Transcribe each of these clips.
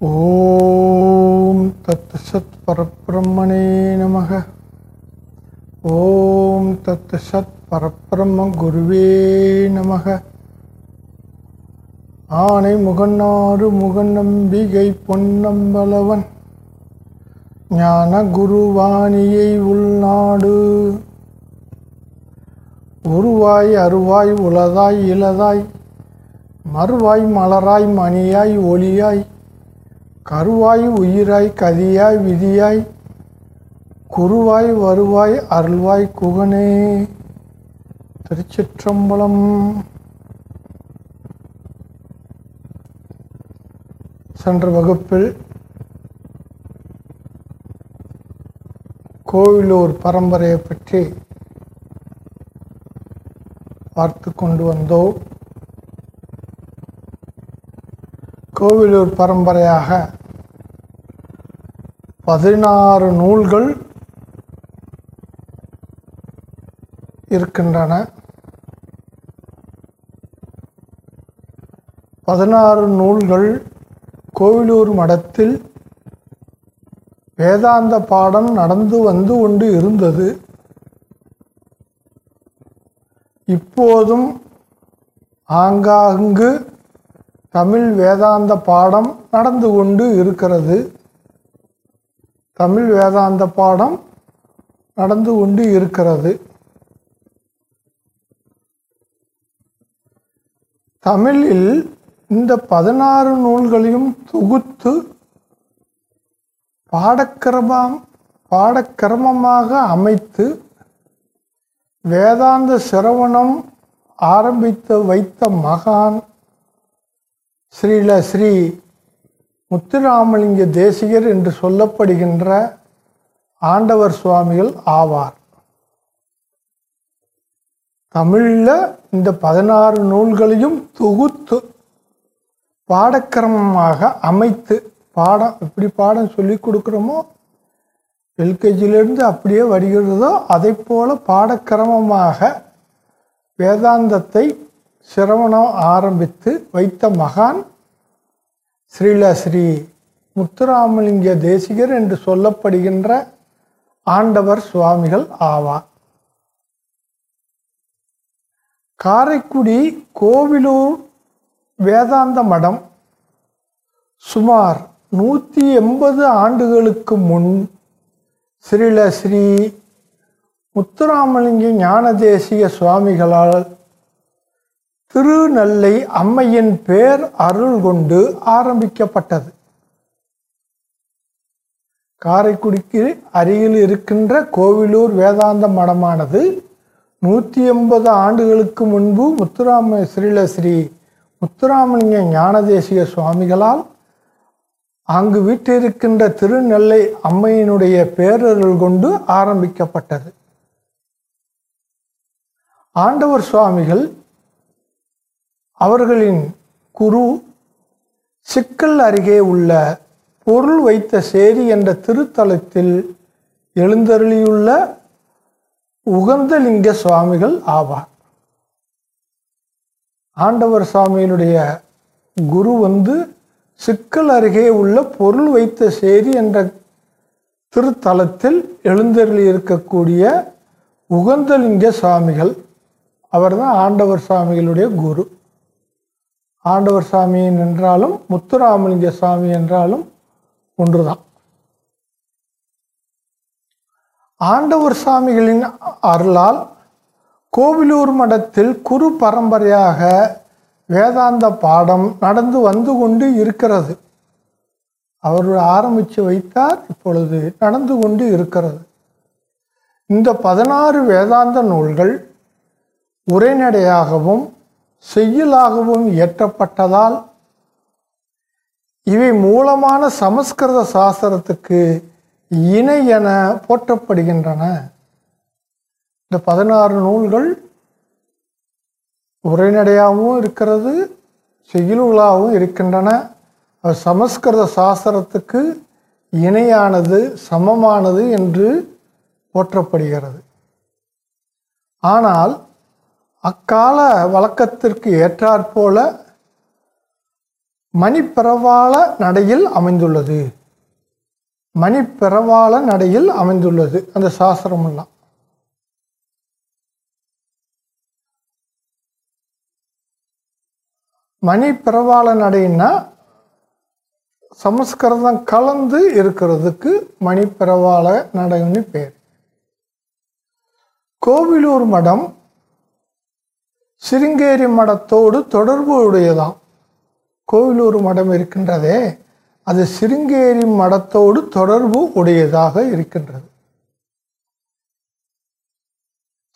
ஓம் தத்துசத் பரப்பிரம்மனே நமக. ஓம் தத்துசத் சத் பரபிரம்ம குருவே நமக. ஆனை முகநாறு முகநம்பிகை பொன்னம்பலவன். ஞான குருவாணியை உள்நாடு. உருவாய் அருவாய் உளதாய் இளதாய். மறுவாய் மலராய் மணியாய் ஒளியாய். கருவாய் உயிராய் கதியாய் விதியாய் குருவாய் வருவாய் அருள்வாய் குகனே. திருச்சிற்றம்பலம். சென்ற வகுப்பில் கோவிலூர் பரம்பரையை பற்றி பார்த்து கொண்டு வந்தோம். கோவிலூர் பரம்பரையாக பதினாறு நூல்கள் இருக்கின்றன. பதினாறு நூல்கள் கோவிலூர் மடத்தில் வேதாந்த பாடம் நடந்து வந்து கொண்டு இருந்தது. இப்போதும் ஆங்காங்கு தமிழ் வேதாந்த பாடம் நடந்து கொண்டு இருக்கிறது. தமிழ் வேதாந்த பாடம் நடந்து கொண்டு இருக்கிறது. தமிழில் இந்த பதினாறு நூல்களையும் தொகுத்து பாடக்கிரமம் பாடக்கிரமமாக அமைத்து வேதாந்த சிரவணம் ஆரம்பித்து வைத்த மகான் ஸ்ரீல ஸ்ரீ முத்துராமலிங்க தேசிகர் என்று சொல்லப்படுகின்ற ஆண்டவர் சுவாமிகள் ஆவார். தமிழில் இந்த பதினாறு நூல்களையும் தொகுத்து பாடக்கிரமமாக அமைத்து பாடம் எப்படி பாடம் சொல்லி கொடுக்குறோமோ எல்கேஜிலேருந்து அப்படியே வருகிறதோ அதை போல பாடக்கிரமமாக வேதாந்தத்தை சிரவணம் ஆரம்பித்து வைத்த மகான் ஸ்ரீல ஸ்ரீ முத்துராமலிங்க தேசிகர் என்று சொல்லப்படுகின்ற ஆண்டவர் சுவாமிகள் ஆவார். காரைக்குடி கோவிலூர் வேதாந்த மடம் சுமார் நூற்றி எண்பது ஆண்டுகளுக்கு முன் ஸ்ரீல ஸ்ரீ முத்துராமலிங்க ஞானதேசிய சுவாமிகளால் திருநெல்லை அம்மையின் பேர் அருள் கொண்டு ஆரம்பிக்கப்பட்டது. காரைக்குடிக்கு அருகில் இருக்கின்ற கோவிலூர் வேதாந்த மடமானது நூற்றி எண்பது ஆண்டுகளுக்கு முன்பு முத்துராம ஸ்ரீல ஸ்ரீ முத்துராமலிங்க ஞானதேசிய சுவாமிகளால் அங்கு வீட்டிருக்கின்ற திருநெல்லை அம்மையினுடைய பேரருள் கொண்டு ஆரம்பிக்கப்பட்டது. ஆண்டவர் சுவாமிகள் அவர்களின் குரு சிக்கல் அருகே உள்ள பொருள் வைத்த சேரி என்ற திருத்தலத்தில் எழுந்தருளியுள்ள உகந்தலிங்க சுவாமிகள் ஆவார். ஆண்டவர் சுவாமியினுடைய குரு வந்து சிக்கல் அருகே உள்ள பொருள் வைத்த சேரி என்ற திருத்தலத்தில் எழுந்தருளி இருக்கக்கூடிய உகந்தலிங்க சுவாமிகள் அவர்தான் ஆண்டவர் சுவாமிகளுடைய குரு. ஆண்டவர் சாமி என்றாலும் முத்துராமலிங்க சாமி என்றாலும் ஒன்றுதான். ஆண்டவர் சாமிகளின் அருளால் கோவிலூர் மடத்தில் குரு பரம்பரையாக வேதாந்த பாடம் நடந்து வந்து கொண்டு இருக்கிறது. அவர் ஆரம்பித்து வைத்தார் இப்பொழுது நடந்து கொண்டு இருக்கிறது. இந்த பதினாறு வேதாந்த நூல்கள் உரைநடையாகவும் செய்யுளாகவும் இயற்றப்பட்டதால் இவை மூலமான சமஸ்கிருத சாஸ்திரத்துக்கு இணை என போற்றப்படுகின்றன. இந்த பதினாறு நூல்கள் உரைநடையாகவும் இருக்கிறது செய்யுளாகவும் இருக்கின்றன. சமஸ்கிருத சாஸ்திரத்துக்கு இணையானது சமமானது என்று போற்றப்படுகிறது. ஆனால் அக்கால வழக்கத்திற்கு ஏற்றாற்போல மணிப்பிரவாள நடையில் அமைந்துள்ளது. மணிப்பிரவாள நடையில் அமைந்துள்ளது. அந்த சாஸ்திரமெல்லாம். மணிப்பிரவாள நடைன்னா சமஸ்கிருதம் கலந்து இருக்கிறதுக்கு மணிப்பிரவாள நடைன்னு பேர். கோவிலூர் மடம் சிருங்கேரி மடத்தோடு தொடர்பு உடையதாம். கோவிலூர் மடம் இருக்கின்றதே அது சிருங்கேரி மடத்தோடு தொடர்பு உடையதாக இருக்கின்றது.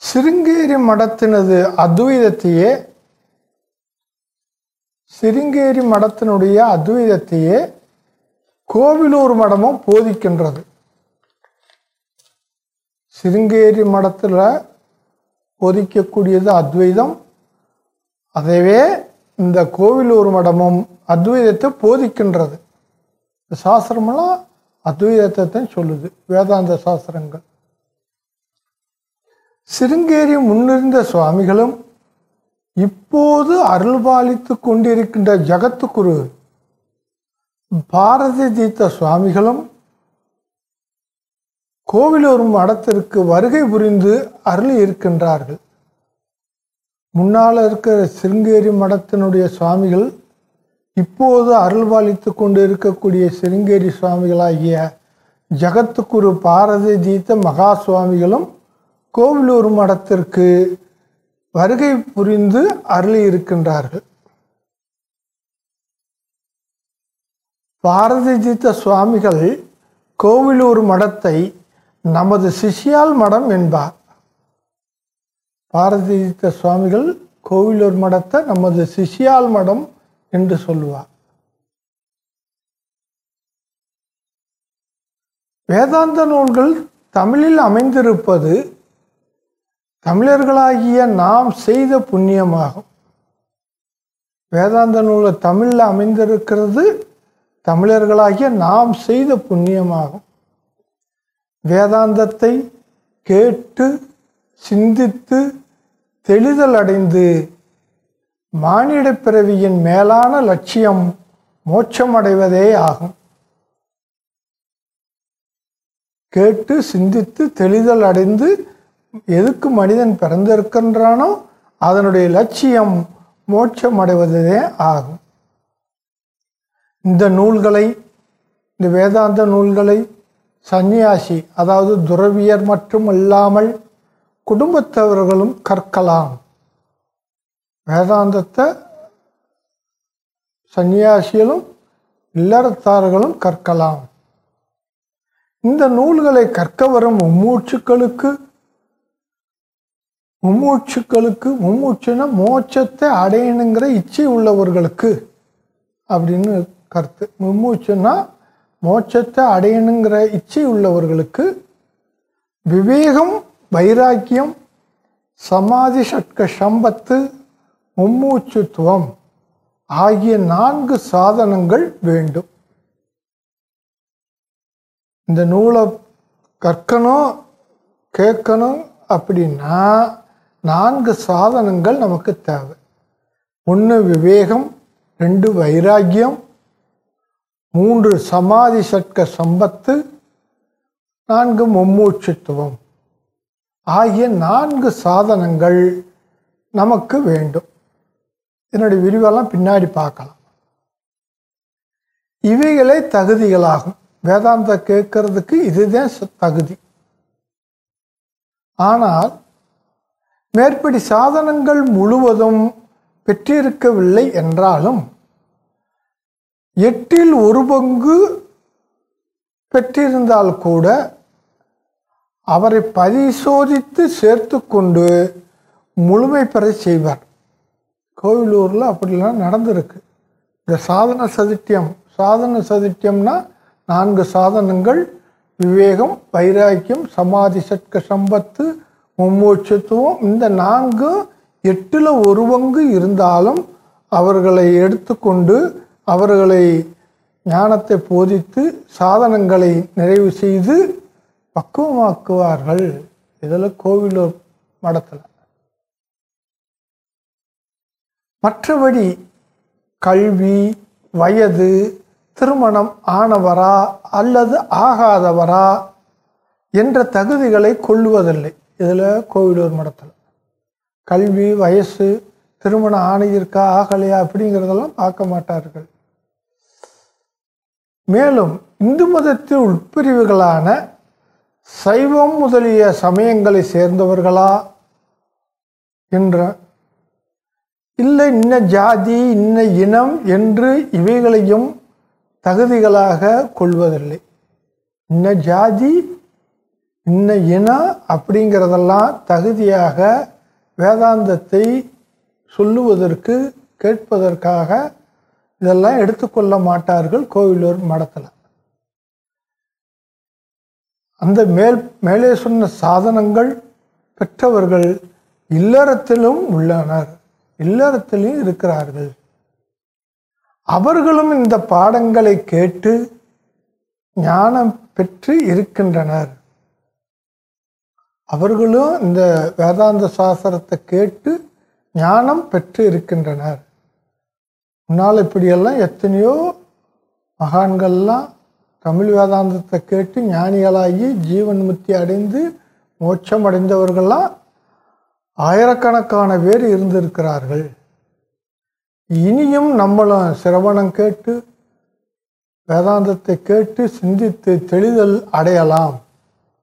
சிருங்கேரி மடத்தினது அத்வைதத்தையே சிருங்கேரி மடத்தினுடைய அத்வைதத்தையே கோவிலூர் மடமும் போதிக்கின்றது. சிருங்கேரி மடத்தில் போதிக்கக்கூடியது அத்வைதம் அதைவே இந்த கோவிலூர் மடமும் அத்வைதத்தை போதிக்கின்றது. சாஸ்திரமெல்லாம் அத்வைதத்தை சொல்லுது வேதாந்த சாஸ்திரங்கள். சிருங்கேரி முன்னிருந்த சுவாமிகளும் இப்போது அருள்பாலித்து கொண்டிருக்கின்ற ஜகத்துக்குரு பாரதி தீர்த்த சுவாமிகளும் கோவிலூர் மடத்திற்கு வருகை புரிந்து அருள் இருக்கின்றார்கள் முன்னால் இருக்கிற சிருங்கேரி மடத்தினுடைய சுவாமிகள் இப்போது அருள்பாலித்து கொண்டு இருக்கக்கூடிய சிருங்கேரி சுவாமிகளாகிய ஜகத்துக்குரு பாரதி தீர்த்த மகா சுவாமிகளும் கோவிலூர் மடத்திற்கு வருகை புரிந்து அருளி இருக்கின்றார்கள் பாரதி தீர்த்த சுவாமிகள் கோவிலூர் மடத்தை நமது சிஷ்யால் மடம் என்பார். பாரதீத சுவாமிகள் கோவிலூர் மடத்தை நமது சிஷ்யால் மடம் என்று சொல்லுவார். வேதாந்த நூல்கள் தமிழில் அமைந்திருப்பது தமிழர்களாகிய நாம் செய்த புண்ணியமாகும். வேதாந்த நூல் தமிழில் அமைந்திருக்கிறது தமிழர்களாகிய நாம் செய்த புண்ணியமாகும். வேதாந்தத்தை கேட்டு சிந்தித்து தெளிதல் அடைந்து மானிட பிறவியின் மேலான லட்சியம் மோட்சமடைவதே ஆகும். கேட்டு சிந்தித்து தெளிதல் அடைந்து எதுக்கு மனிதன் பிறந்திருக்கின்றானோ அதனுடைய லட்சியம் மோட்சம் அடைவதே ஆகும். இந்த நூல்களை இந்த வேதாந்த நூல்களை சந்நியாசி அதாவது துறவியர் மட்டும் இல்லாமல் குடும்பத்தவர்களும் கற்கலாம். வேதாந்தத்தை சந்நியாசிகளும் இல்லறத்தார்களும் கற்கலாம். இந்த நூல்களை கற்க வரும் மும்மூச்சுக்களுக்கு மும்மூச்சுக்களுக்கு மும்மூச்சுனா மோட்சத்தை அடையணுங்கிற இச்சை உள்ளவர்களுக்கு அப்படின்னு கருத்து. மும்மூச்சுன்னா மோட்சத்தை அடையணுங்கிற இச்சை உள்ளவர்களுக்கு விவேகம் வைராக்கியம் சமாதி சட்க சம்பத்து மும்மூச்சுத்துவம் ஆகிய நான்கு சாதனங்கள் வேண்டும். இந்த நூலை கற்கணும் கேட்கணும் அப்படின்னா நான்கு சாதனங்கள் நமக்கு தேவை. ஒன்று விவேகம் ரெண்டு வைராக்கியம் மூன்று சமாதி சட்க சம்பத்து நான்கு மும்மூச்சுத்துவம். ஆகிய நான்கு சாதனங்கள் நமக்கு வேண்டும். இதனுடைய விரிவெல்லாம் பின்னாடி பார்க்கலாம். இவைகளே தகுதிகளாகும். வேதாந்த கேட்கறதுக்கு இதுதான் தகுதி. ஆனால் மேற்படி சாதனங்கள் முழுவதும் பெற்றிருக்கவில்லை என்றாலும் எட்டில் ஒரு பங்கு பெற்றிருந்தால் கூட அவரை பரிசோதித்து சேர்த்து கொண்டு முழுமை பெற செய்வார். கோவிலூரில் அப்படிலாம் நடந்திருக்கு. இந்த சாதன சதித்தியம் சாதன சதித்தியம்னா நான்கு சாதனங்கள். விவேகம் வைராக்கியம் சமாதி சட்க சம்பத்து மும்மூச்சத்துவம் இந்த நான்கு எட்டில் ஒரு பங்கு இருந்தாலும் அவர்களை எடுத்துக்கொண்டு அவர்களை ஞானத்தை போதித்து சாதனங்களை நிறைவு செய்து பக்குவமாக்குவார்கள். இதில் கோவிலூர் மடத்தில் மற்றபடி கல்வி வயது திருமணம் ஆனவரா அல்லது ஆகாதவரா என்ற தகுதிகளை கொள்ளுவதில்லை. இதில் கோவிலூர் மடத்தில் கல்வி வயசு திருமணம் ஆணையிருக்கா ஆகலையா அப்படிங்கிறதெல்லாம் பார்க்க மாட்டார்கள். மேலும் இந்து மதத்தின் உட்பிரிவுகளான சைவம் முதலிய சமயங்களை சேர்ந்தவர்களா? என்ற. இல்லை இன்ன ஜாதி இன்ன இனம் என்று இவைகளையும் தகுதிகளாக கொள்வதில்லை. இன்ன ஜாதி இன்ன இனம் அப்படிங்கிறதெல்லாம் தகுதியாக வேதாந்தத்தை சொல்லுவதற்கு கேட்பதற்காக இதெல்லாம் எடுத்துக்கொள்ள மாட்டார்கள் கோவிலூர் மடத்தில். அந்த மேல் மேலே சொன்ன சாதனங்கள் பெற்றவர்கள் இல்லறத்திலும் உள்ளனர். இல்லறத்திலும் இருக்கிறார்கள். அவர்களும் இந்த பாடங்களை கேட்டு ஞானம் பெற்று இருக்கின்றனர். அவர்களும் இந்த வேதாந்த சாஸ்திரத்தை கேட்டு ஞானம் பெற்று இருக்கின்றனர். முன்னால் இப்படியெல்லாம் எத்தனையோ மகான்கள்லாம் தமிழ் வேதாந்தத்தை கேட்டு ஞானிகளாகி ஜீவன் முக்தி அடைந்து மோட்சம் அடைந்தவர்கள்லாம் ஆயிரக்கணக்கான பேர் இருந்திருக்கிறார்கள். இனியும் நம்மளும் சிரவணம் கேட்டு வேதாந்தத்தை கேட்டு சிந்தித்து தெளிதல் அடையலாம்.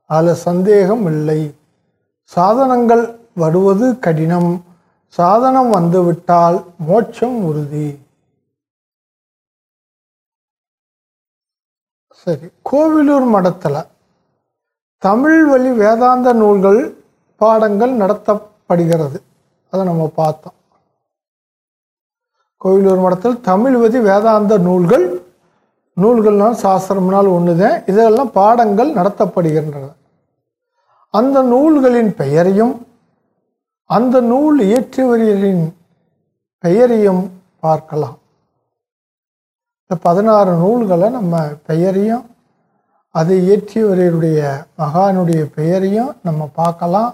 அதில் சந்தேகம் இல்லை. சாதனங்கள் வருவது கடினம். சாதனம் வந்துவிட்டால் மோட்சம் உறுதி. சரி. கோவிலூர் மடத்தில் தமிழ் வழி வேதாந்த நூல்கள் பாடங்கள் நடத்தப்படுகிறது. அதை நம்ம பார்த்தோம். கோவிலூர் மடத்தில் தமிழ் வழி வேதாந்த நூல்கள் நூல்கள்னால் சாஸ்திரம்னால் ஒன்று தான் இதெல்லாம் பாடங்கள் நடத்தப்படுகின்றன. அந்த நூல்களின் பெயரையும் அந்த நூல் இயற்றியவர்களின் பெயரையும் பார்க்கலாம். இந்த பதினாறு நூல்களை நம்ம பெயரையும் அதை இயற்றியவருடைய மகானுடைய பெயரையும் நம்ம பார்க்கலாம்.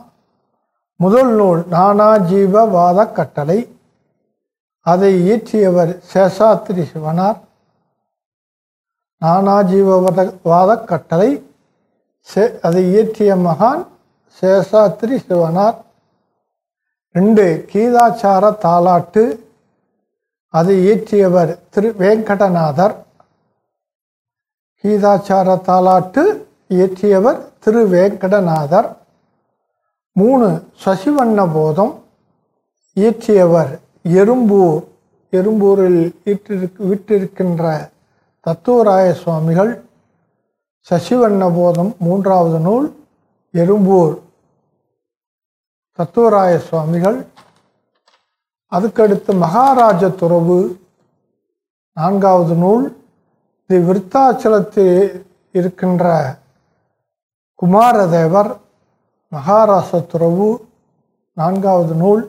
முதல் நூல் நானா ஜீவவாத கட்டளை அதை இயற்றியவர் சேஷாத்திரி சிவனார். நானாஜீவவத வாத கட்டளை சே அதை இயற்றிய மகான் சேஷாத்திரி சிவனார். ரெண்டு கீதாச்சார தாலாட்டு அதை இயற்றியவர் திரு வேங்கடநாதர். கீதாச்சார தாலாட்டு இயற்றியவர் திரு வேங்கடநாதர். மூணு சசிவண்ண போதம் இயற்றியவர் எறும்பூர். எறும்பூரில் விட்டிருக்க விட்டிருக்கின்ற தத்துவராய சுவாமிகள் சசிவண்ண போதம் மூன்றாவது நூல் எறும்பூர். தத்துவராய சுவாமிகள் அதுக்கடுத்து மகாராஜ துறவு நான்காவது நூல் இது விருத்தாச்சலத்தில் இருக்கின்ற குமாரதேவர் மகாராச துறவு நான்காவது நூல்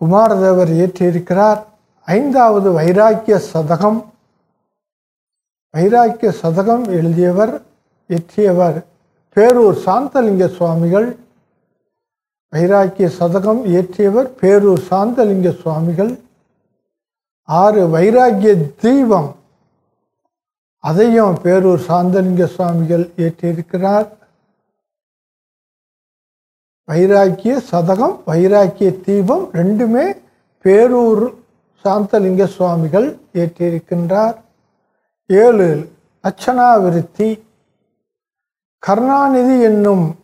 குமாரதேவர் இயற்றியிருக்கிறார். ஐந்தாவது வைராக்கிய சதகம் வைராக்கிய சதகம் எழுதியவர் இயற்றியவர் பேரூர் சாந்தலிங்க சுவாமிகள். வைராக்கிய சதகம் இயற்றியவர் பேரூர் சாந்தலிங்க சுவாமிகள். ஆறு வைராக்கிய தீபம் அதையும் பேரூர் சாந்தலிங்க சுவாமிகள் இயற்றியிருக்கிறார். வைராக்கிய சதகம் வைராக்கிய தீபம் ரெண்டுமே பேரூர் சாந்தலிங்க சுவாமிகள் இயற்றியிருக்கின்றார். ஏழு அச்சனாவிருத்தி கருணாநிதி என்னும்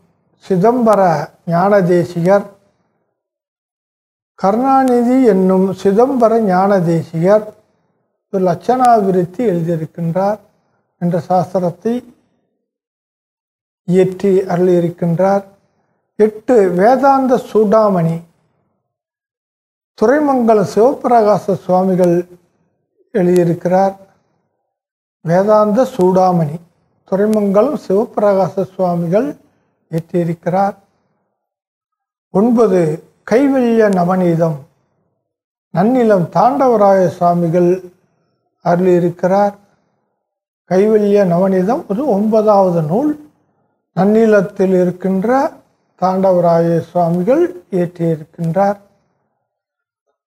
சிதம்பர ஞானதேசிகர். கருணாநிதி என்னும் சிதம்பர ஞானதேசிகர் ஒரு லட்சணாவிருத்தி எழுதியிருக்கின்றார் என்ற சாஸ்திரத்தை இயற்றி அருளியிருக்கின்றார். எட்டு வேதாந்த சூடாமணி. துறைமங்கல சிவபிரகாச சுவாமிகள் எழுதியிருக்கிறார். வேதாந்த சூடாமணி. துறைமங்கலம் சிவபிரகாச சுவாமிகள் ஏற்றியிருக்கிறார். ஒன்பது கைவெளிய நவநீதம். நன்னிலம் தாண்டவராய சுவாமிகள் அருளியிருக்கிறார். கைவெளிய நவநீதம் ஒரு ஒன்பதாவது நூல். நன்னிலத்தில் இருக்கின்ற தாண்டவராய சுவாமிகள் இயற்றியிருக்கின்றார்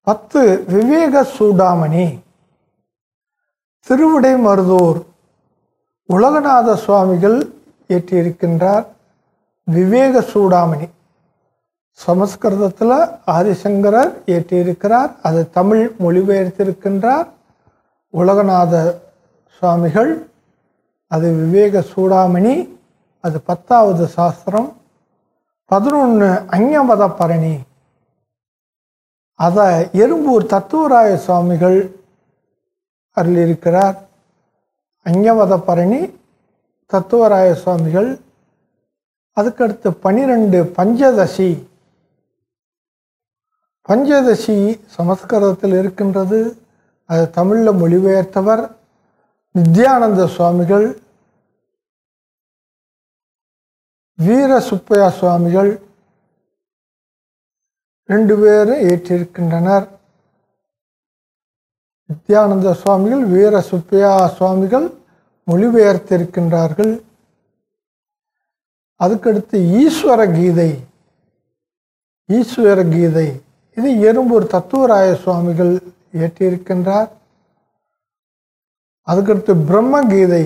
பத்து விவேக சூடாமணி. திருவிடை மருதூர் உலகநாத சுவாமிகள் ஏற்றியிருக்கின்றார். விவேக சூடாமணி சமஸ்கிருதத்தில் ஆதிசங்கரர் ஏற்றியிருக்கிறார் அது தமிழ் மொழிபெயர்த்திருக்கின்றார். உலகநாத சுவாமிகள் அது விவேக சூடாமணி அது பத்தாவது சாஸ்திரம். பதினொன்று அஞ்ஞமத பரணி. அதை எறும்பூர் தத்துவராய சுவாமிகள் அருளிருக்கிறார் அஞ்ஞமத பரணி தத்துவராய சுவாமிகள் அதுக்கடுத்து பனிரெண்டு பஞ்சதசி. பஞ்சதசி சமஸ்கிருதத்தில் இருக்கின்றது. அது தமிழில் மொழிபெயர்த்தவர் நித்யானந்த சுவாமிகள். வீர சுப்பையா சுவாமிகள். ரெண்டு பேரும் ஏற்றிருக்கின்றனர். நித்யானந்த சுவாமிகள் வீர சுப்பையா சுவாமிகள் மொழிபெயர்த்திருக்கின்றார்கள். அதுக்கடுத்து ஈஸ்வர கீதை ஈஸ்வர கீதை இது எறும்பூர் தத்துவராய சுவாமிகள் ஏற்றியிருக்கின்றார். அதுக்கடுத்து பிரம்ம கீதை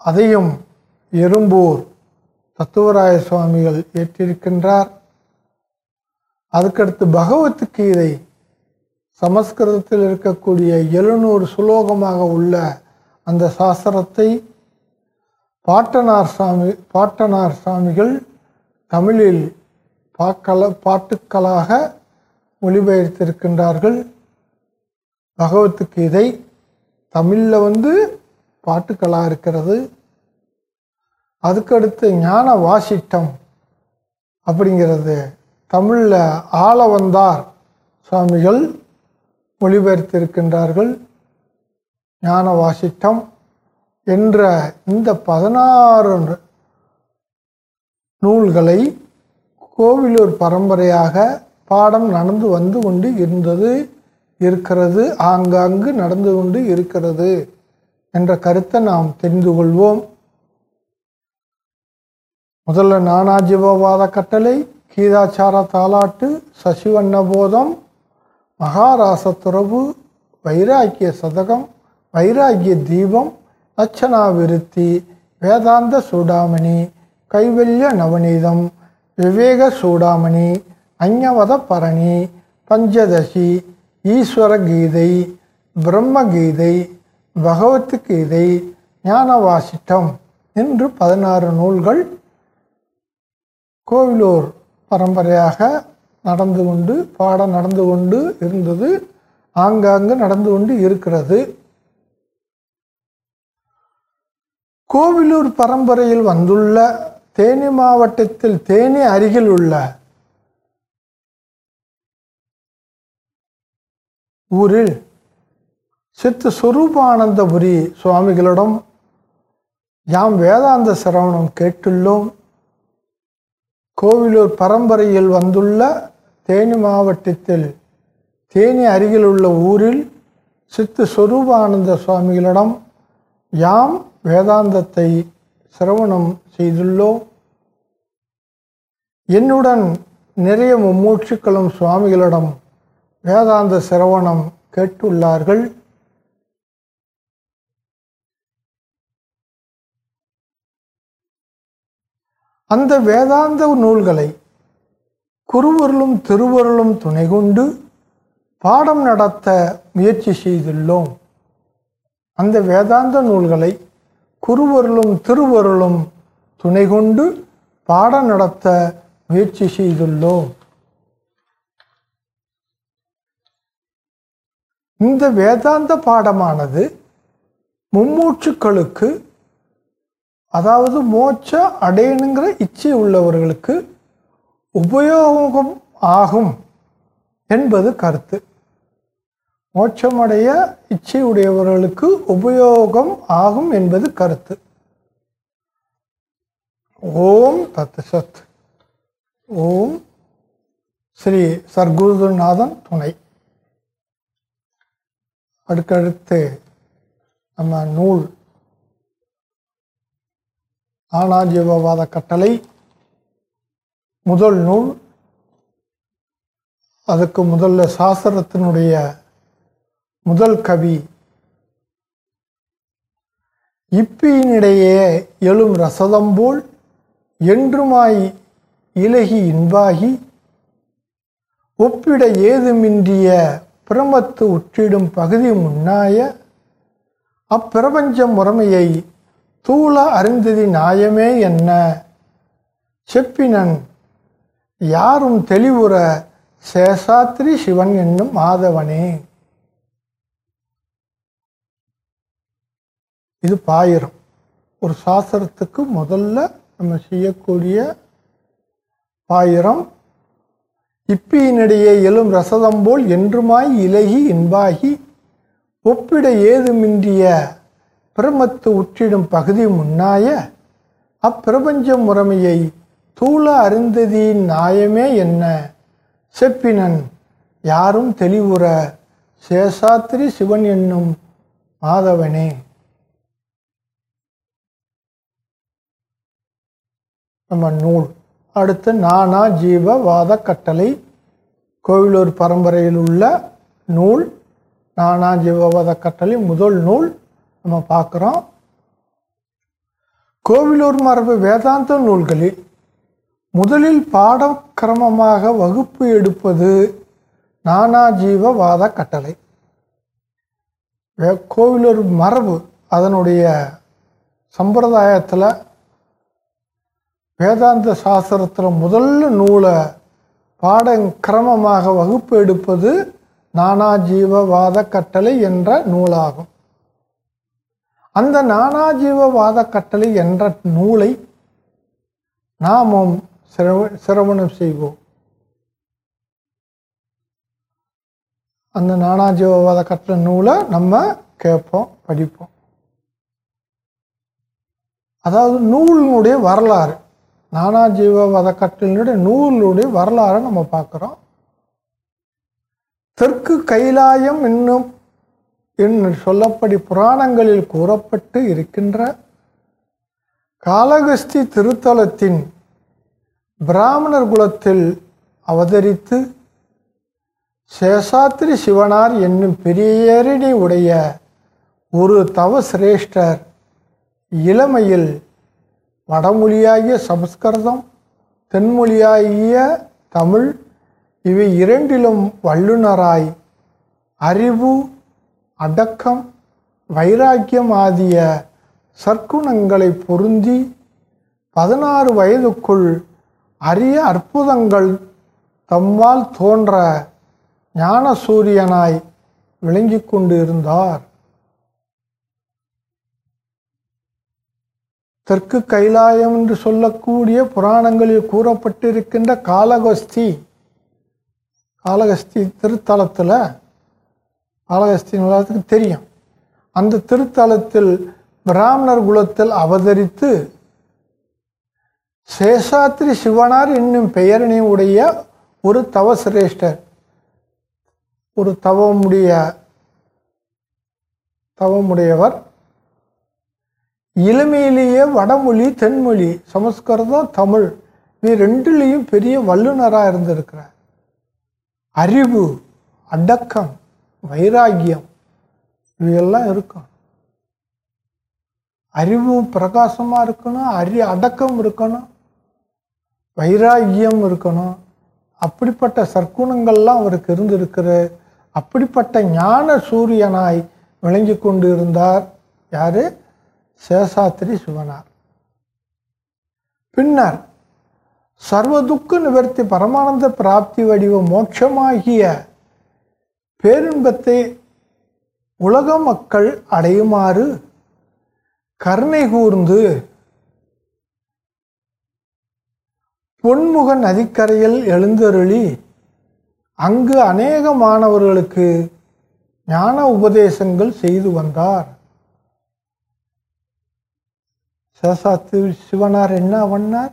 அதையும் எறும்பூர் தத்துவராய சுவாமிகள் இயற்றியிருக்கின்றார் அதுக்கடுத்து பகவத் கீதை சமஸ்கிருதத்தில் இருக்கக்கூடிய எழுநூறு சுலோகமாக உள்ள அந்த சாஸ்திரத்தை பாட்டனார் சாமி பாட்டனார் சாமிகள் தமிழில் பாக்கல பாட்டுக்களாக மொழிபெயர்த்திருக்கின்றார்கள். பகவத் கீதை தமிழில் வந்து பாட்டுக்களாக இருக்கிறது. அதுக்கடுத்து ஞான வாசிட்டம் அப்படிங்கிறது. தமிழில் ஆளவந்தார் சுவாமிகள் மொழிபெயர்த்திருக்கின்றார்கள். ஞான வாசிட்டம் என்ற இந்த பதினாறு நூல்களை கோவிலூர் பரம்பரையாக பாடம் நடந்து வந்து கொண்டு இருந்தது இருக்கிறது ஆங்காங்கு நடந்து கொண்டு இருக்கிறது என்ற கருத்தை நாம் தெரிந்து கொள்வோம். முதல்ல நானாஜீவவாத கட்டளை கீதாச்சார தாலாட்டு சசிவண்ணபோதம் மகாராசத்துறவு வைராக்கிய சதகம் வைராக்கிய தீபம் அர்ச்சனாவிருத்தி வேதாந்த சூடாமணி கைவல்ய நவநீதம் விவேக சூடாமணி அஞ்ஞவத பரணி பஞ்சதசி ஈஸ்வர கீதை பிரம்ம கீதை பகவத் கீதை ஞானவாசிட்டம் என்று பதினாறு நூல்கள் கோவிலூர் பரம்பரையாக நடந்து கொண்டு பாடம் நடந்து கொண்டு இருந்தது ஆங்காங்கு நடந்து கொண்டு இருக்கிறது. கோவிலூர் பரம்பரையில் வந்துள்ள தேனி மாவட்டத்தில் தேனி அருகில் உள்ள ஊரில் சித்து சுரூபானந்தபுரி சுவாமிகளிடம் யாம் வேதாந்த சிரவணம் கேட்டுள்ளோம். கோவிலூர் பரம்பரையில் வந்துள்ள தேனி மாவட்டத்தில் தேனி அருகில் உள்ள ஊரில் சித்து சொரூபானந்த சுவாமிகளிடம் யாம் வேதாந்தத்தை சிரவணம் செய்துள்ளோம் என்னுடன் நிறைய மும்மூச்சுக்களும் சுவாமிகளிடம் வேதாந்த சிரவணம் கேட்டுள்ளார்கள். அந்த வேதாந்த நூல்களை குருவருளும் திருவருளும் துணை கொண்டு பாடம் நடத்த முயற்சி செய்துள்ளோம். அந்த வேதாந்த நூல்களை குருவருளும் திருவருளும் துணை கொண்டு பாடம் நடத்த முயற்சி செய்துள்ளோம். இந்த வேதாந்த பாடமானது மும்மூச்சுக்களுக்கு அதாவது மோட்ச அடையணுங்கிற இச்சை உள்ளவர்களுக்கு உபயோகம் ஆகும் என்பது கருத்து. மோட்சமடைய இச்சை உடையவர்களுக்கு உபயோகம் ஆகும் என்பது கருத்து. ஓம் தத் சத். ஓம் ஸ்ரீ சர்க்குருநாதன் துணை. அடுக்கடுத்து நம்ம நூல். ஆனாஜீவவாத கட்டளை. முதல் நூல். அதுக்கு முதல்ல சாஸ்திரத்தினுடைய முதல் கவி. இப்பியினிடையே எழும் ரசதம்போல் என்றுமாய் இலகி இன்பாகி ஒப்பிட ஏதுமின்றிய பிரமத்து உற்றிடும் பகுதி முன்னாய அப்பிரபஞ்ச முறைமையை தூள அறிந்ததி நியாயமே என்ன? செப்பினன் யாரும் தெளிவுற சேஷாத்ரி சிவன் என்னும் மாதவனே. இது பாயிரம். ஒரு சாஸ்திரத்துக்கு முதல்ல நம்ம செய்யக்கூடிய பாயிரம். இப்பியினிடையே எழும் ரசதம் போல் என்றுமாய் இலகி இன்பாகி ஒப்பிட ஏதுமின்றிய பிரமத்து உற்றிடும் பகுதி முன்னாய அப்பிரபஞ்ச முறைமையை தூள அருந்ததியின் நாயமே என்ன? செப்பினன் யாரும் தெளிவுற சேஷாத்திரி சிவன் என்னும் மாதவனே. நம்ம நூல். அடுத்து நானா ஜீவ வாத கட்டளை. கோவிலூர் பரம்பரையில் உள்ள நூல். நானா ஜீவவாத கட்டளை முதல் நூல் நம்ம பார்க்குறோம். கோவிலூர் மரபு வேதாந்த நூல்களில் முதலில் பாடக்கிரமமாக வகுப்பு எடுப்பது நானா ஜீவவாத கட்டளை. வே- கோவிலூர் மரபு அதனுடைய சம்பிரதாயத்தில் வேதாந்த சாஸ்திரத்தில் முதல்ல நூலை பாட கிரமமாக வகுப்பு எடுப்பது நானா ஜீவவாத கட்டளை என்ற நூலாகும். அந்த நானா ஜீவவாத கட்டளை என்ற நூலை நாமும் சிரவ சிரவணம் செய்வோம். அந்த நானா ஜீவவாத கட்டளை நூலை நம்ம கேட்போம் படிப்போம். அதாவது நூலினுடைய வரலாறு. நானாஜீவ ஜீவவாத நூலுடைய வரலாறை நம்ம பார்க்குறோம். தெற்கு கைலாயம் இன்னும் என்று சொல்லப்படி புராணங்களில் கூறப்பட்டு இருக்கின்ற காளகஸ்தி திருத்தலத்தின் பிராமணர் குலத்தில் அவதரித்து சேஷாத்திரி சிவனார் என்னும் பெரியேரணி உடைய ஒரு தவசிரேஷ்டர் இளமையில் வடமொழியாகிய சம்ஸ்கிருதம் தென்மொழியாகிய தமிழ் இவை இரண்டிலும் வல்லுநராய் அறிவு அடக்கம் வைராக்கியம் ஆகிய சற்குணங்களை பொருந்தி பதினாறு வயதுக்குள் அரிய அற்புதங்கள் தம்மால் தோன்ற ஞான சூரியனாய் விளங்கிக் கொண்டு இருந்தார் தெற்கு கைலாயம் என்று சொல்லக்கூடிய புராணங்களில் கூறப்பட்டிருக்கின்ற காளகஸ்தி. காளகஸ்தி திருத்தலத்தில் காளகஸ்தி எல்லாத்துக்கு தெரியும். அந்த திருத்தலத்தில் பிராமணர் குலத்தில் அவதரித்து சேஷாத்ரி சிவனார் என்னும் பெயரினை உடைய ஒரு தவ சிரேஷ்டர் ஒரு தவமுடைய தவமுடையவர் இளமையிலேயே வடமொழி தென்மொழி சமஸ்கிருதம் தமிழ் இது ரெண்டுலேயும் பெரிய வல்லுனராக இருந்திருக்கிறார். அறிவு அடக்கம் வைராகியம் இவையெல்லாம் இருக்கும் அறிவும் பிரகாசமாக இருக்கணும் அறி அடக்கம் இருக்கணும் வைராகியம் இருக்கணும். அப்படிப்பட்ட சற்குணங்கள்லாம் அவருக்கு இருந்திருக்கிற அப்படிப்பட்ட ஞான சூரியனாய் விளங்கி கொண்டு இருந்தார் யாரு? சேஷாத்திரி சிவனார் பின்னர் சர்வதுக்க நிவர்த்தி பரமானந்த பிராப்தி வடிவ மோட்சமாகிய பேரின்பத்தை உலக மக்கள் அடையுமாறு கருணை கூர்ந்து பொன்முக நதிக்கரையில் எழுந்தருளி அங்கு அநேக மாணவர்களுக்கு ஞான உபதேசங்கள் செய்து வந்தார். சேஷாத்தி சிவனார் என்ன பண்ணார்?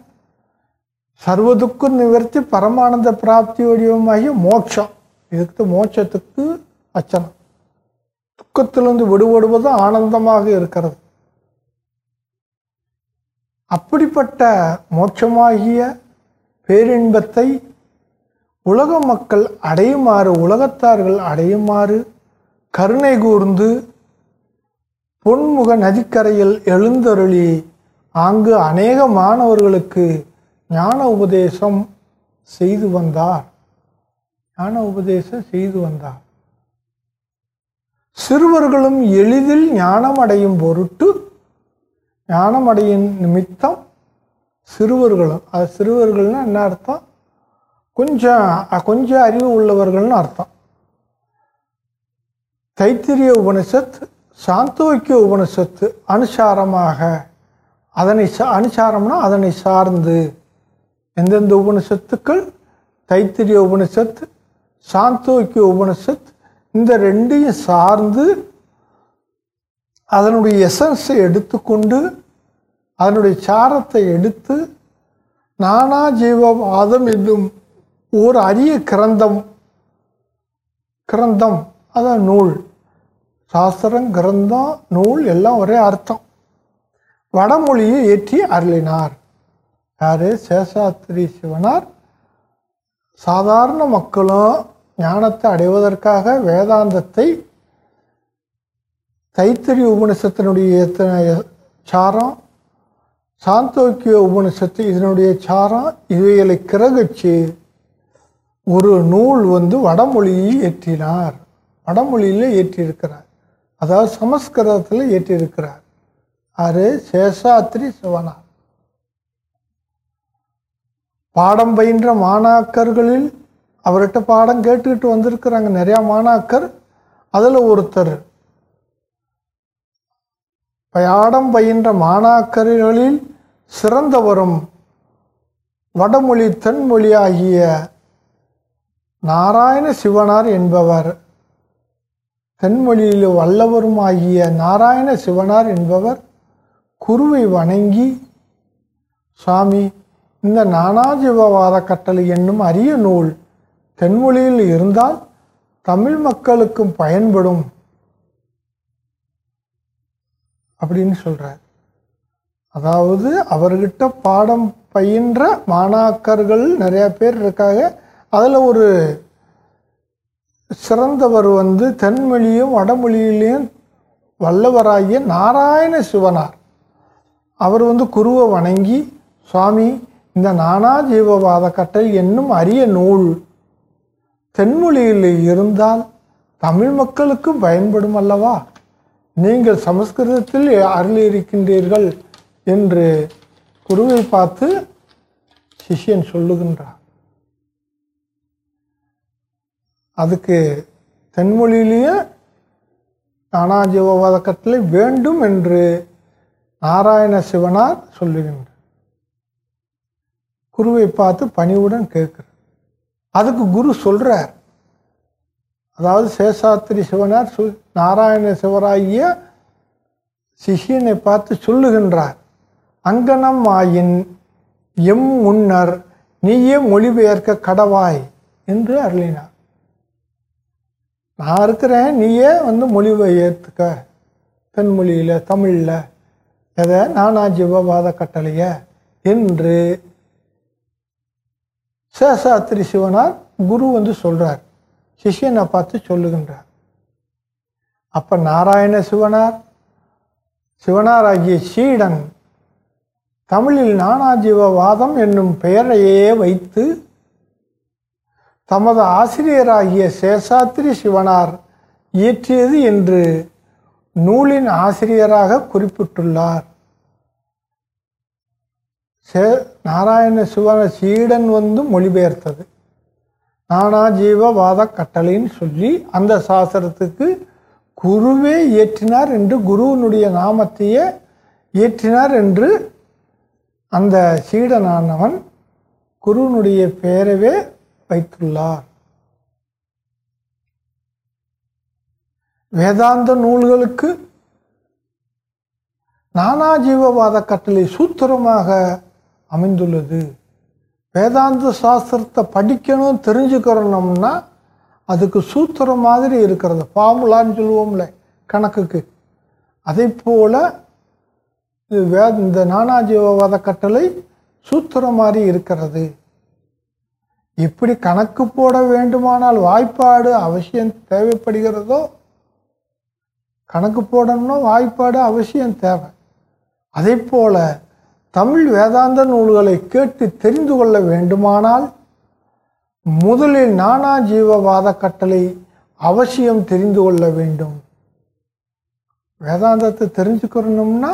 சர்வதுக்கு நிவர்த்தி பரமானந்த பிராப்தி வடிவமாகிய மோட்சம். இதுக்கு மோட்சத்துக்கு அச்சனம் துக்கத்திலிருந்து விடுபடுவது ஆனந்தமாக இருக்கிறது. அப்படிப்பட்ட மோட்சமாகிய பேரின்பத்தை உலக மக்கள் அடையுமாறு உலகத்தார்கள் அடையுமாறு கருணை கூர்ந்து பொன்முக நதிக்கரையில் எழுந்தருளி அங்கு அநேக மாணவர்களுக்கு ஞான உபதேசம் செய்து வந்தார். ஞான உபதேசம் செய்து வந்தார். சிறுவர்களும் எளிதில் ஞானம் அடையும் பொருட்டு ஞானம் அடையும் நிமித்தம் சிறுவர்களும் அது சிறுவர்கள்னால் என்ன அர்த்தம்? கொஞ்சம் கொஞ்சம் அறிவு உள்ளவர்கள்னு அர்த்தம். தைத்திரிய உபனிஷத் சாந்தோக்கிய உபனிஷத்து அனுசாரமாக அதனை சா அனுசாரம்னா அதனை சார்ந்து. எந்தெந்த உபனிஷத்துக்கள்? தைத்திரிய உபனிஷத் சாந்தோக்கிய உபனிஷத் இந்த ரெண்டையும் சார்ந்து அதனுடைய எசன்ஸை எடுத்துக்கொண்டு அதனுடைய சாரத்தை எடுத்து நானா ஜீவவாதம் என்னும் ஓர் அரிய கிரந்தம் கிரந்தம் அதான் நூல். சாஸ்திரம் கிரந்தம் நூல் எல்லாம் ஒரே அர்த்தம். வடமொழியை ஏற்றி அருளினார். யாரு? சேஷாத்திரி சிவனார். சாதாரண மக்களும் ஞானத்தை அடைவதற்காக வேதாந்தத்தை தைத்திரி உபனிஷத்தினுடைய த- சாரம்? சாந்தோக்கிய உபனிஷத்து இதனுடைய சாரம் இவைகளை கிரகிச்சு ஒரு நூல் வந்து வடமொழியை ஏற்றினார். வடமொழியில் ஏற்றியிருக்கிறார். அதாவது சமஸ்கிருதத்தில் ஏற்றியிருக்கிறார். ஆறு சேஷாத்ரி சிவனார் பாடம் பயின்ற மாணாக்கர்களில் அவர்கிட்ட பாடம் கேட்டுக்கிட்டு வந்திருக்கிறாங்க. நிறையா மாணாக்கர். அதில் ஒருத்தர். பாடம் பயின்ற மாணாக்கர்களில் சிறந்தவரும் வடமொழி தென்மொழியாகிய நாராயண சிவனார் என்பவர். தென்மொழியில் வல்லவருமாகிய நாராயண சிவனார் என்பவர். குருவை வணங்கி சுவாமி இந்த நானாஜீவவாத கட்டளை என்னும் அரிய நூல் தென்மொழியில் இருந்தால் தமிழ் மக்களுக்கும் பயன்படும் அப்படின்னு சொல்கிறார் அதாவது அவர்கிட்ட பாடம் பயின்ற மாணாக்கர்கள் நிறையா பேர் இருக்காங்க. அதில் ஒரு சிறந்தவர் வந்து தென்மொழியும் வடமொழியிலையும் வல்லவராகிய நாராயண சிவனார். அவர் வந்து குருவை வணங்கி சுவாமி இந்த நானா ஜீவவாத கட்டல் என்னும் அரிய நூல் தென்மொழியில் இருந்தால் தமிழ் மக்களுக்கும் பயன்படும் அல்லவா? நீங்கள் சமஸ்கிருதத்தில் அருளியிருக்கின்றீர்கள் என்று குருவை பார்த்து சிஷ்யன் சொல்லுகின்றார். அதுக்கு தென்மொழியிலேயே நானாஜீவவாத கட்டளை வேண்டும் என்று நாராயண சிவனார் சொல்லுகின்றார் குருவை பார்த்து பணிவுடன் கேட்கிறார். அதுக்கு குரு சொல்கிறார் அதாவது சேஷாத்திரி சிவனார் சொல் நாராயண சிவராகிய சிஷியனை பார்த்து சொல்லுகின்றார். அங்கனம் ஆயின் எம் முன்னர் நீயே மொழிபெயர்க்க கடவாய் என்று அருளினார். நான் இருக்கிறேன் நீயே வந்து மொழிபெயர்த்துக்க. தென்மொழியில் தமிழில் எதை? நானா ஜீவவாத கட்டளைய. என்று சேஷாத்திரி சிவனார் குரு வந்து சொல்கிறார் சிஷியனை பார்த்து சொல்லுகின்றார். அப்போ நாராயண சிவனார் சிவனாராகிய சீடன் தமிழில் நானாஜீவவாதம் என்னும் பெயரையே வைத்து தமது ஆசிரியராகிய சேஷாத்திரி சிவனார் இயற்றியது என்று நூலின் ஆசிரியராக குறிப்பிட்டுள்ளார். சே நாராயண சிவன சீடன் வந்து மொழிபெயர்த்தது. நானா ஜீவவாத கட்டளைன்னு சொல்லி அந்த சாஸ்திரத்துக்கு குருவே இயற்றினார் என்று குருவினுடைய நாமத்தையே இயற்றினார் என்று அந்த சீடனானவன் குருவினுடைய பெயரவே வைத்துள்ளார். வேதாந்த நூல்களுக்கு நானா ஜீவவாத கட்டளை சூத்திரமாக அமைந்துள்ளது. வேதாந்த சாஸ்திரத்தை படிக்கணும் தெரிஞ்சுக்கிறோம்னா அதுக்கு சூத்திரம் மாதிரி இருக்கிறது. ஃபார்முலான்னு சொல்லுவோம்ல கணக்குக்கு. அதே போல் இது வே இந்த நானாஜீவவாத கட்டளை சூத்திரம் மாதிரி இருக்கிறது. இப்படி கணக்கு போட வேண்டுமானால் வாய்ப்பாடு அவசியம் தேவைப்படுகிறதோ கணக்கு போடணும்னா வாய்ப்பாடு அவசியம் தேவை. அதே போல தமிழ் வேதாந்த நூல்களை கேட்டு தெரிந்து கொள்ள வேண்டுமானால் முதலில் நானா ஜீவவாத கட்டளை அவசியம் தெரிந்து கொள்ள வேண்டும். வேதாந்தத்தை தெரிஞ்சுக்கணும்னா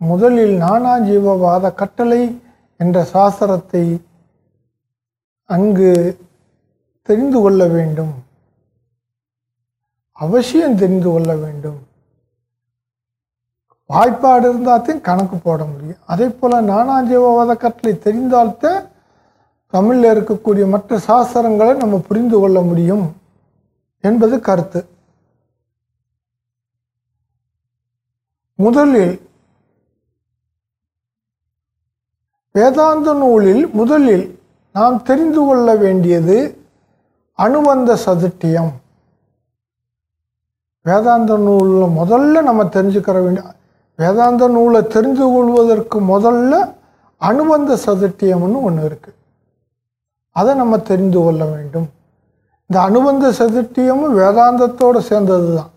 முதலில் நானா ஜீவவாத கட்டளை என்ற சாஸ்திரத்தை அங்கு தெரிந்து கொள்ள வேண்டும். அவசியம் தெரிந்து கொள்ள வேண்டும். வாய்ப்பாடு இருந்தால்தான் கணக்கு போட முடியும். அதே போல் நானா ஜீவவாத கட்டளை தெரிந்தால்தான் தமிழில் இருக்கக்கூடிய மற்ற சாஸ்திரங்களை நம்ம புரிந்து கொள்ள முடியும் என்பது கருத்து. முதலில் வேதாந்த நூலில் முதலில் நாம் தெரிந்து கொள்ள வேண்டியது அனுபந்த சதுட்டியம். வேதாந்த நூலில் முதல்ல நம்ம தெரிஞ்சுக்கிற வேண்டிய வேதாந்த நூலை தெரிந்து கொள்வதற்கு முதல்ல அனுபந்த சதுட்டியம்னு ஒன்று இருக்குது அதை நம்ம தெரிந்து கொள்ள வேண்டும். இந்த அனுபந்த சதுட்டியமும் வேதாந்தத்தோடு சேர்ந்தது தான்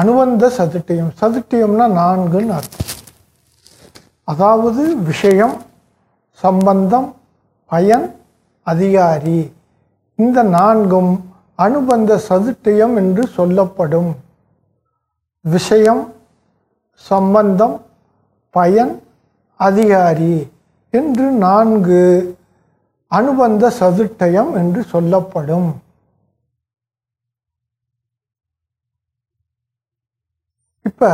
அனுபந்த சதுட்டியம் சதுட்டியம்னா நான்குன்னு அர்த்தம். அதாவது விஷயம் சம்பந்தம் பயன் அதிகாரி. இந்த நான்கும் அனுபந்த சதுட்டயம் என்று சொல்லப்படும். விஷயம் சம்பந்தம் பயன் அதிகாரி என்று நான்கு அனுபந்த சதுட்டயம் என்று சொல்லப்படும். இப்போ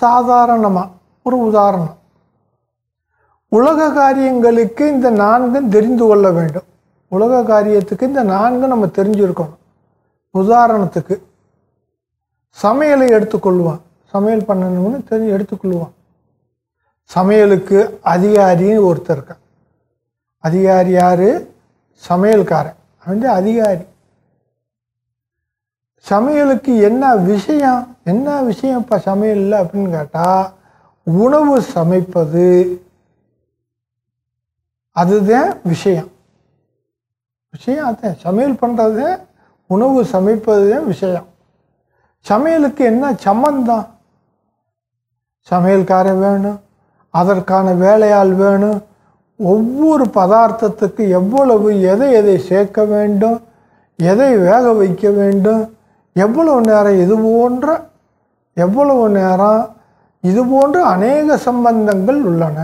சாதாரணமாக ஒரு உதாரணம். உலக காரியங்களுக்கு இந்த நான்கும் தெரிந்து கொள்ள வேண்டும். உலக காரியத்துக்கு இந்த நான்கும் நம்ம தெரிஞ்சிருக்கணும். உதாரணத்துக்கு சமையலை எடுத்துக்கொள்வான். சமையல் பண்ணணும்னு தெரிஞ்சு எடுத்துக்கொள்வான். சமையலுக்கு அதிகாரின்னு ஒருத்தர் இருக்கான் அதிகாரி யார்? சமையல்காரன். வந்து அதிகாரி. சமையலுக்கு என்ன விஷயம்? என்ன விஷயம் இப்போ சமையலில் அப்படின்னு கேட்டால் உணவு சமைப்பது. அதுதான் விஷயம். விஷயம் அதான் சமையல் பண்ணுறது உணவு சமைப்பது விஷயம். சமையலுக்கு என்ன சம்மந்தம் சமையல்காரன் வேணும் அதற்கான வேலையாள் வேணும் ஒவ்வொரு பதார்த்தத்துக்கு எவ்வளவு எதை எதை சேர்க்க வேண்டும் எதை வேக வைக்க வேண்டும் எவ்வளவு நேரம் இது போன்ற எவ்வளவு நேரம் இது போன்ற அநேக சம்பந்தங்கள் உள்ளன.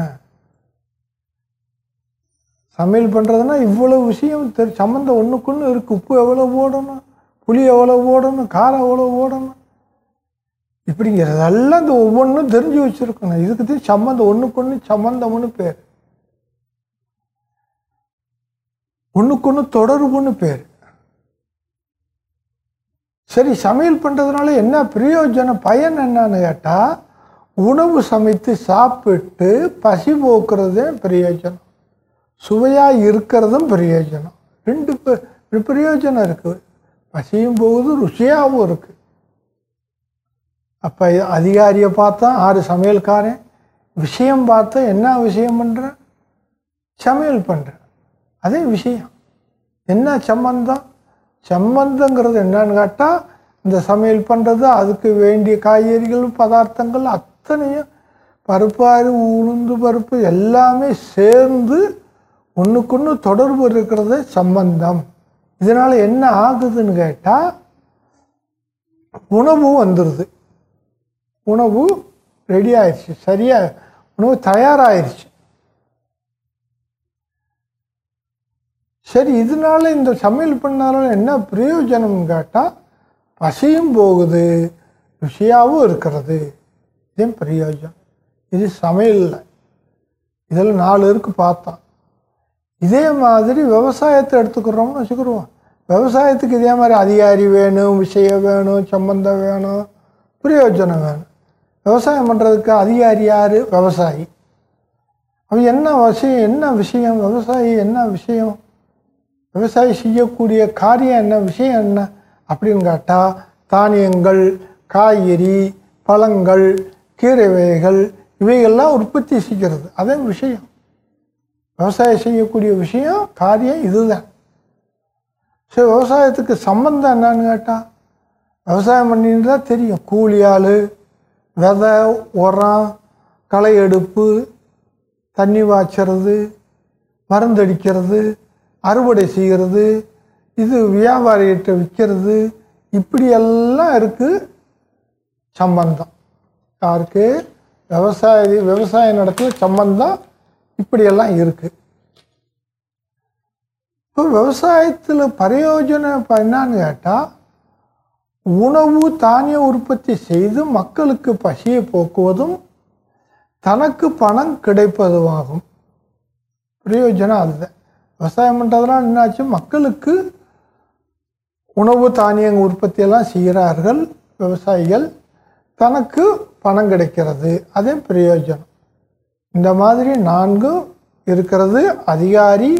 சமையல் பண்ணுறதுனா இவ்வளோ விஷயம் தெரி சம்மந்தம் ஒன்றுக்குன்னு இருக்குது உப்பு எவ்வளோ போடணும்? புளி எவ்வளோ ஓடணும் காரம் எவ்வளோ ஓடணும் இப்படிங்கிறதெல்லாம் இந்த ஒவ்வொன்றும் தெரிஞ்சு வச்சுருக்கணும். இதுக்கு தான் சம்மந்தம் ஒன்றுக்கொன்று சம்மந்தம்னு பேர். ஒன்றுக்கொன்று தொடர்புன்னு பேர். சரி சமையல் பண்ணுறதுனால என்ன பிரயோஜனம்? பயன் என்னன்னு கேட்டால் உணவு சமைத்து சாப்பிட்டு பசி போக்குறதே பிரயோஜனம். சுவையாக இருக்கிறதும் பிரயோஜனம். ரெண்டு பிரயோஜனம் இருக்குது பசியும் போகுது ருசியாகவும் இருக்குது அப்போ அதிகாரியை பார்த்தா ஆறு சமையல்காரன் விஷயம் பார்த்தா என்ன விஷயம் பண்ணுறேன் சமையல் பண்ணுறேன் அதே விஷயம். என்ன சம்பந்தம்? சம்பந்தங்கிறது என்னன்னு கேட்டால் இந்த சமையல் பண்ணுறது அதுக்கு வேண்டிய காய்கறிகள் பதார்த்தங்கள் அத்தனையும் பருப்பாறு உளுந்து பருப்பு எல்லாமே சேர்ந்து ஒன்றுக்குன்னு தொடர்பு இருக்கிறது சம்பந்தம். இதனால் என்ன ஆகுதுன்னு கேட்டால் உணவு வந்துடுது உணவு ரெடி ஆயிடுச்சு சரியா உணவு தயாராகிருச்சு சரி இதனால இந்த சமையல் பண்ணாலும் என்ன பிரயோஜனம் கேட்டால் பசியும் போகுது ருசியாகவும் இருக்கிறது. இதே பிரயோஜனம். இது சமையலில். இதில் நாலு இருக்கு பார்த்தோம் இதே மாதிரி விவசாயத்தை எடுத்துக்கிறோம்னு வச்சுக்கிடுவோம். விவசாயத்துக்கு இதே மாதிரி அதிகாரி வேணும் விஷயம் வேணும் சம்பந்தம் வேணும் பிரயோஜனம் வேணும். விவசாயம் பண்ணுறதுக்கு அதிகாரி யார்? விவசாயி. அவன் என்ன விஷயம் என்ன விஷயம்? விவசாயி என்ன விஷயம்? விவசாயி செய்யக்கூடிய காரியம் என்ன? விஷயம் என்ன? அப்படின்னு கேட்டால் தானியங்கள் காய்கறி பழங்கள் கீரை வகைகள் இவைகள்லாம் உற்பத்தி செய்கிறது. அதே விஷயம். விவசாயம் செய்யக்கூடிய விஷயம் காரியம் இதுதான். சரி விவசாயத்துக்கு சம்மந்தம் என்னன்னு கேட்டால் விவசாயம் பண்ணின்னு தான் தெரியும். கூலி ஆள் விதை உரம் களை எடுப்பு தண்ணி வாய்ச்சறது மருந்தடிக்கிறது அறுவடை செய்கிறது இது வியாபாரிகிட்ட விற்கிறது இப்படியெல்லாம் இருக்குது சம்பந்தம். யாருக்கு? விவசாயி விவசாய நடத்துல சம்பந்தம் இப்படியெல்லாம் இருக்குது இப்போ விவசாயத்தில் பிரயோஜனம் இப்போ என்னன்னு கேட்டால் உணவு தானிய உற்பத்தி செய்து மக்களுக்கு பசியை போக்குவதும் தனக்கு பணம் கிடைப்பதுமாகும். பிரயோஜனம் அதுதான். விவசாயம் பண்ணுறதுனால என்னாச்சு? மக்களுக்கு உணவு தானியங்க உற்பத்தியெல்லாம் செய்கிறார்கள் விவசாயிகள். தனக்கு பணம் கிடைக்கிறது. அதே பிரயோஜனம். இந்த மாதிரி நான்கு இருக்கிறது. அதிகாரி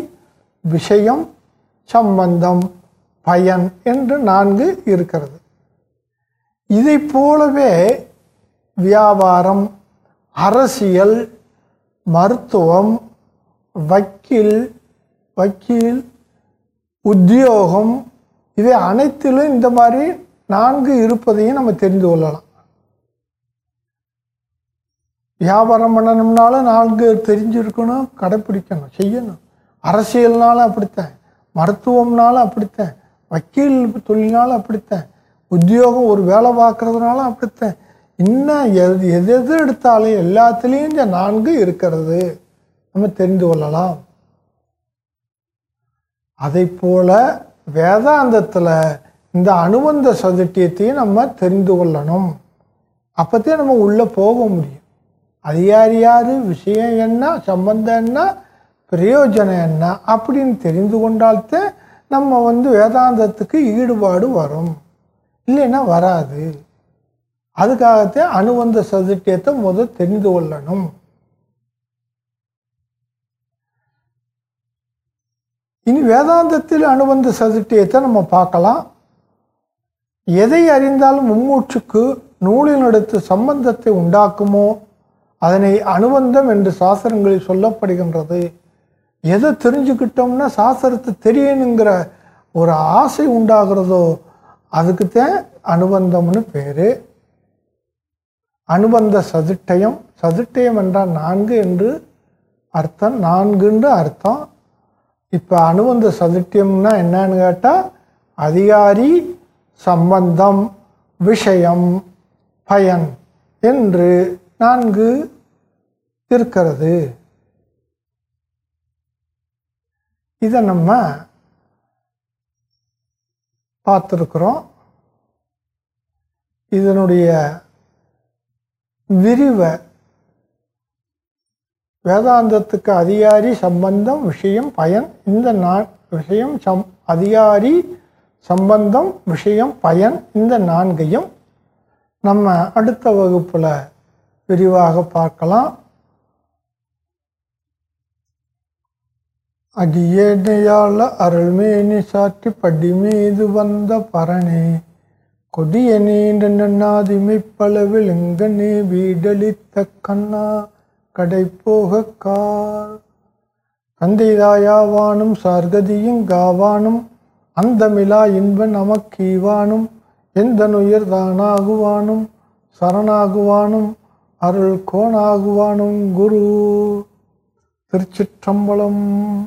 விஷயம் சம்பந்தம் பயன் என்று நான்கு இருக்கிறது. இதை போலவே வியாபாரம் அரசியல் மருத்துவம் வக்கீல் வக்கீல் உத்தியோகம் இவை அனைத்திலும் இந்த மாதிரி நான்கு இருப்பதையும் நம்ம தெரிந்து கொள்ளலாம். வியாபாரம் பண்ணணும்னாலும் நான்கு தெரிஞ்சிருக்கணும் கடைப்பிடிக்கணும் செய்யணும். அரசியல்னாலும் அப்படித்தான். மருத்துவம்னாலும் அப்படித்தான். வக்கீல் தொழில்னாலும் அப்படித்தான். உத்தியோகம் ஒரு வேலை பார்க்கறதுனாலும் அப்படித்தான். இன்னும் எது எது எது எடுத்தாலும் எல்லாத்துலேயும் இந்த நான்கு இருக்கிறது. நம்ம தெரிந்து கொள்ளலாம். அதை போல வேதாந்தத்தில் இந்த அனுபந்த சதுட்டியத்தையும் நம்ம தெரிந்து கொள்ளணும். அப்போத்தே நம்ம உள்ளே போக முடியும். அதிகாரியாரு விஷயம் என்ன சம்பந்தம் என்ன பிரயோஜனம் என்ன அப்படின்னு தெரிந்து கொண்டால்தான் நம்ம வந்து வேதாந்தத்துக்கு ஈடுபாடு வரும். இல்லைன்னா வராது. அதுக்காகத்தான் அனுபந்த சதுட்டியத்தை முதல் தெரிந்து கொள்ளணும். இனி வேதாந்தத்தில் அனுபந்த சதுட்டியத்தை நம்ம பார்க்கலாம். எதை அறிந்தாலும் மும்மூச்சுக்கு நூலினடுத்து சம்பந்தத்தை உண்டாக்குமோ? அதனை அனுபந்தம் என்று சாஸ்திரங்களில் சொல்லப்படுகின்றது. எதை தெரிஞ்சுக்கிட்டோம்னா சாஸ்திரத்தை தெரியணுங்கிற ஒரு ஆசை உண்டாகிறதோ அதுக்குத்தான் அனுபந்தம்னு பேர். அனுபந்த சதுட்டயம். சதுட்டயம் என்றால் நான்கு என்று அர்த்தம். நான்குன்னு அர்த்தம். இப்போ அனுபந்த சதுட்டியம்னா என்னன்னு கேட்டால் அதிகாரி சம்பந்தம் விஷயம் பயன் என்று நான்கு இருக்கிறது இதை நம்ம பார்த்துருக்குறோம். இதனுடைய விரிவை வேதாந்தத்துக்கு அதிகாரி சம்பந்தம் விஷயம் பயன். இந்த நா விஷயம் சம் அதிகாரி சம்பந்தம் விஷயம் பயன். இந்த நான்கையும் நம்ம அடுத்த வகுப்பில் விரிவாக பார்க்கலாம். அடியேனையாள அருள்மேனி சாற்றி படி மீது வந்த பரணே. கொடிய நீண்ட நன்னாதிமை பளவில் எங்கனே வீடளித்த கண்ணா கடை போக கார் தந்தைதாயாவானும் சார்கதியும் காவானும் அந்தமிலா இன்ப நமக்கீவானும் எந்த நுயர் தானாகுவானும் சரணாகுவானும் அருள் கோணாகுவானும் குரு. திருச்சிற்றம்பலம்.